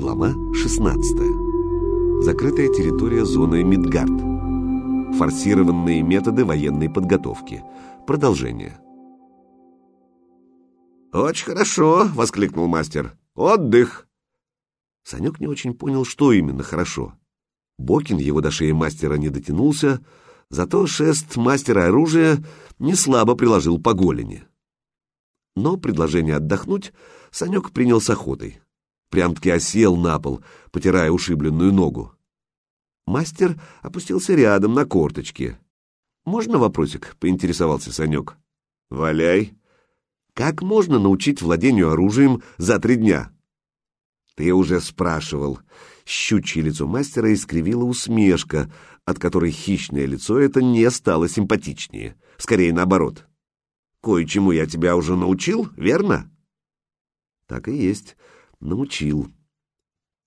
Глава 16. Закрытая территория зоны Мидгард. Форсированные методы военной подготовки. Продолжение. «Очень хорошо!» — воскликнул мастер. «Отдых!» Санек не очень понял, что именно хорошо. Бокин его до шеи мастера не дотянулся, зато шест мастера оружия не слабо приложил по голени. Но предложение отдохнуть Санек принял с охотой. Прям-таки осел на пол, потирая ушибленную ногу. Мастер опустился рядом на корточки. «Можно вопросик?» — поинтересовался Санек. «Валяй!» «Как можно научить владению оружием за три дня?» «Ты уже спрашивал». Щучье лицо мастера искривило усмешка, от которой хищное лицо это не стало симпатичнее. Скорее наоборот. «Кое-чему я тебя уже научил, верно?» «Так и есть. Научил».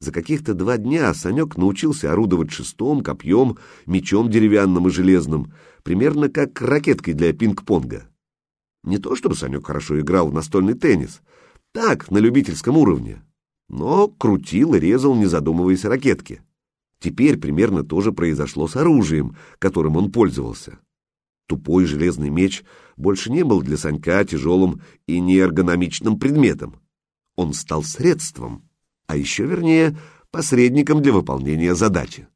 За каких-то два дня Санек научился орудовать шестом, копьем, мечом деревянным и железным, примерно как ракеткой для пинг-понга. Не то чтобы Санек хорошо играл в настольный теннис, так, на любительском уровне, но крутил и резал, не задумываясь ракетки. Теперь примерно то же произошло с оружием, которым он пользовался. Тупой железный меч больше не был для Санька тяжелым и неэргономичным предметом. Он стал средством, а еще вернее посредником для выполнения задачи.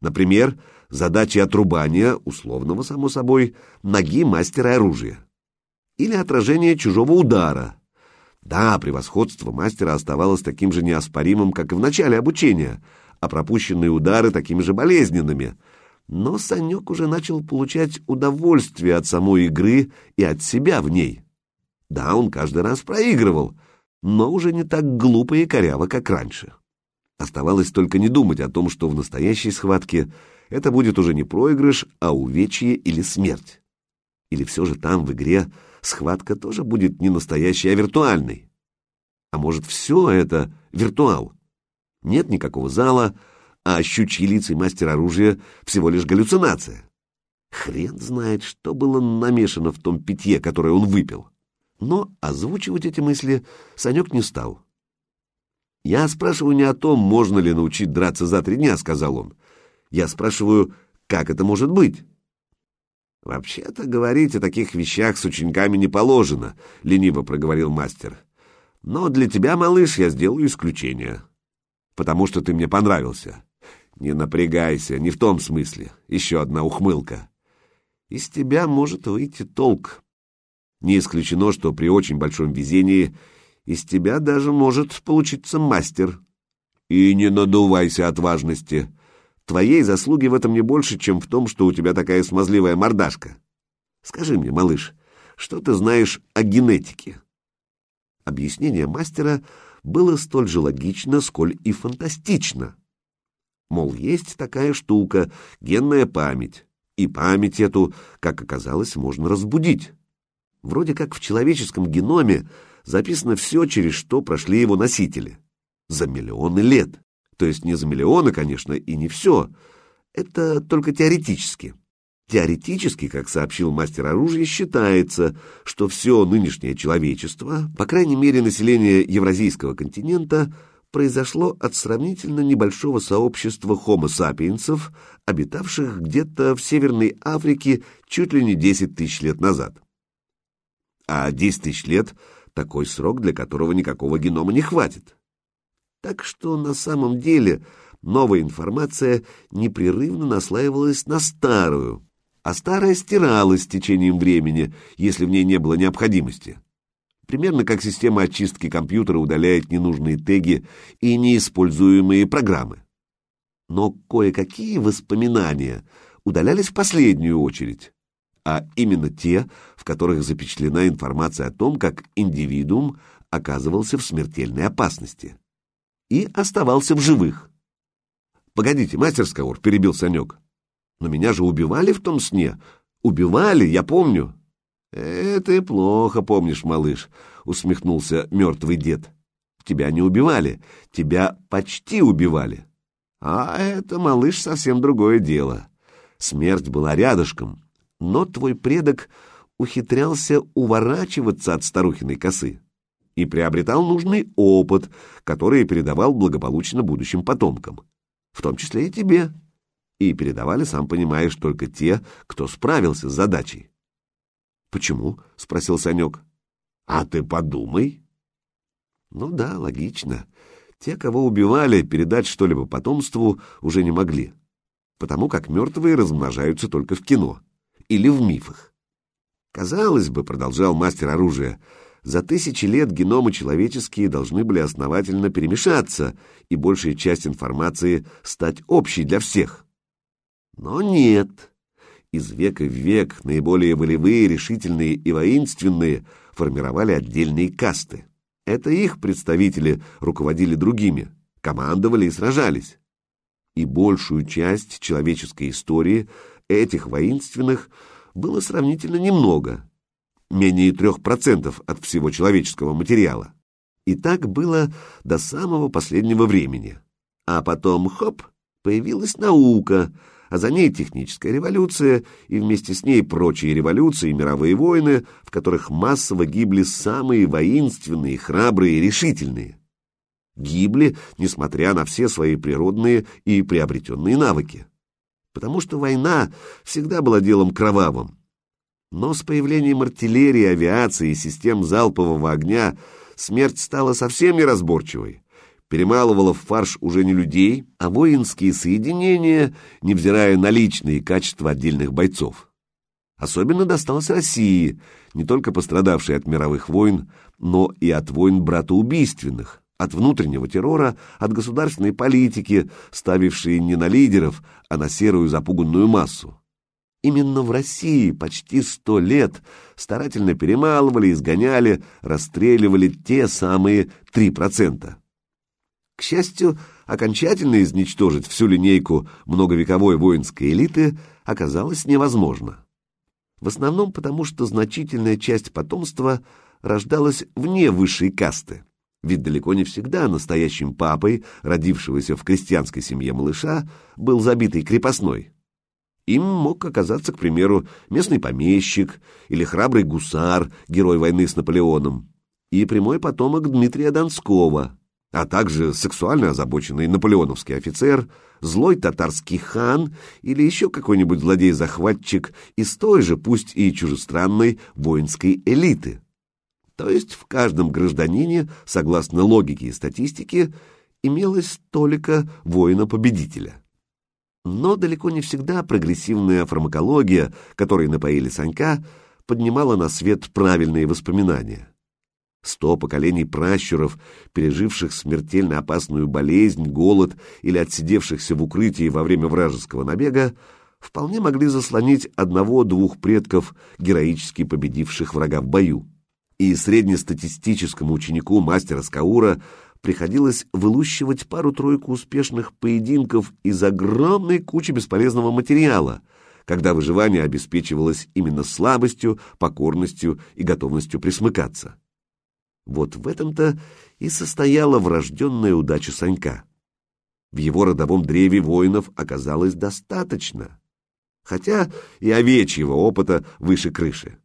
Например, задачи отрубания, условного, само собой, ноги мастера оружия. Или отражение чужого удара. Да, превосходство мастера оставалось таким же неоспоримым, как и в начале обучения, а пропущенные удары такими же болезненными. Но Санек уже начал получать удовольствие от самой игры и от себя в ней. Да, он каждый раз проигрывал — но уже не так глупо и коряво, как раньше. Оставалось только не думать о том, что в настоящей схватке это будет уже не проигрыш, а увечье или смерть. Или все же там, в игре, схватка тоже будет не настоящей, а виртуальной. А может, все это виртуал? Нет никакого зала, а щучьи лица и мастер оружия всего лишь галлюцинация. Хрен знает, что было намешано в том питье, которое он выпил. Но озвучивать эти мысли Санек не стал. «Я спрашиваю не о том, можно ли научить драться за три дня», — сказал он. «Я спрашиваю, как это может быть?» «Вообще-то говорить о таких вещах с учениками не положено», — лениво проговорил мастер. «Но для тебя, малыш, я сделаю исключение. Потому что ты мне понравился. Не напрягайся, не в том смысле. Еще одна ухмылка. Из тебя может выйти толк. Не исключено, что при очень большом везении из тебя даже может получиться мастер. И не надувайся от важности. Твоей заслуги в этом не больше, чем в том, что у тебя такая смазливая мордашка. Скажи мне, малыш, что ты знаешь о генетике? Объяснение мастера было столь же логично, сколь и фантастично. Мол, есть такая штука — генная память, и память эту, как оказалось, можно разбудить. Вроде как в человеческом геноме записано все, через что прошли его носители. За миллионы лет. То есть не за миллионы, конечно, и не все. Это только теоретически. Теоретически, как сообщил мастер оружия, считается, что все нынешнее человечество, по крайней мере население Евразийского континента, произошло от сравнительно небольшого сообщества хомо сапиенсов, обитавших где-то в Северной Африке чуть ли не 10 тысяч лет назад а 10 тысяч лет — такой срок, для которого никакого генома не хватит. Так что на самом деле новая информация непрерывно наслаивалась на старую, а старая стиралась с течением времени, если в ней не было необходимости. Примерно как система очистки компьютера удаляет ненужные теги и неиспользуемые программы. Но кое-какие воспоминания удалялись в последнюю очередь, а именно те, в которых запечатлена информация о том, как индивидуум оказывался в смертельной опасности и оставался в живых. «Погодите, мастер Скаур», — перебил Санек. «Но меня же убивали в том сне. Убивали, я помню». «Это ты плохо помнишь, малыш», — усмехнулся мертвый дед. «Тебя не убивали, тебя почти убивали. А это, малыш, совсем другое дело. Смерть была рядышком, но твой предок ухитрялся уворачиваться от старухиной косы. и приобретал нужный опыт, который передавал благополучно будущим потомкам, в том числе и тебе. И передавали, сам понимаешь, только те, кто справился с задачей. «Почему?» — спросил Санек. «А ты подумай». Ну да, логично. Те, кого убивали, передать что-либо потомству уже не могли, потому как мертвые размножаются только в кино или в мифах. Казалось бы, продолжал мастер оружия, за тысячи лет геномы человеческие должны были основательно перемешаться и большая часть информации стать общей для всех. Но нет. Из века в век наиболее волевые, решительные и воинственные формировали отдельные касты. Это их представители руководили другими, командовали и сражались. И большую часть человеческой истории этих воинственных было сравнительно немного, менее трех процентов от всего человеческого материала. И так было до самого последнего времени. А потом, хоп, появилась наука, а за ней техническая революция, и вместе с ней прочие революции и мировые войны, в которых массово гибли самые воинственные, храбрые и решительные. Гибли, несмотря на все свои природные и приобретенные навыки. Потому что война всегда была делом кровавым. Но с появлением артиллерии, авиации и систем залпового огня смерть стала совсем неразборчивой перемалывала в фарш уже не людей, а воинские соединения, невзирая на личные качества отдельных бойцов. Особенно досталось России, не только пострадавшей от мировых войн, но и от войн братоубийственных, от внутреннего террора, от государственной политики, ставившей не на лидеров, а на серую запуганную массу. Именно в России почти сто лет старательно перемалывали, изгоняли, расстреливали те самые три процента. К счастью, окончательно изничтожить всю линейку многовековой воинской элиты оказалось невозможно. В основном потому, что значительная часть потомства рождалась вне высшей касты. Ведь далеко не всегда настоящим папой, родившегося в крестьянской семье малыша, был забитый крепостной. Им мог оказаться, к примеру, местный помещик или храбрый гусар, герой войны с Наполеоном, и прямой потомок Дмитрия Донского, а также сексуально озабоченный наполеоновский офицер, злой татарский хан или еще какой-нибудь злодей-захватчик из той же, пусть и чужестранной, воинской элиты. То есть в каждом гражданине, согласно логике и статистике, имелось только воина-победителя. Но далеко не всегда прогрессивная фармакология, которой напоили Санька, поднимала на свет правильные воспоминания. Сто поколений пращуров, переживших смертельно опасную болезнь, голод или отсидевшихся в укрытии во время вражеского набега, вполне могли заслонить одного-двух предков, героически победивших врага в бою. И среднестатистическому ученику мастера Скаура приходилось вылущивать пару-тройку успешных поединков из огромной кучи бесполезного материала, когда выживание обеспечивалось именно слабостью, покорностью и готовностью присмыкаться. Вот в этом-то и состояла врожденная удача Санька. В его родовом древе воинов оказалось достаточно, хотя и овечьего опыта выше крыши.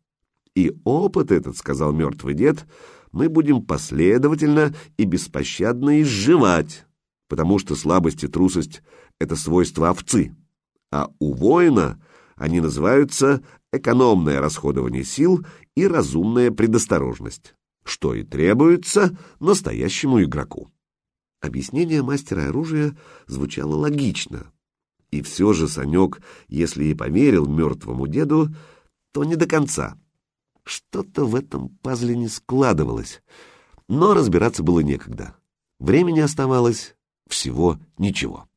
И опыт этот, сказал мертвый дед, мы будем последовательно и беспощадно изживать, потому что слабость и трусость — это свойства овцы, а у воина они называются экономное расходование сил и разумная предосторожность что и требуется настоящему игроку. Объяснение мастера оружия звучало логично. И все же Санек, если и поверил мертвому деду, то не до конца. Что-то в этом пазле не складывалось, но разбираться было некогда. Времени оставалось всего ничего.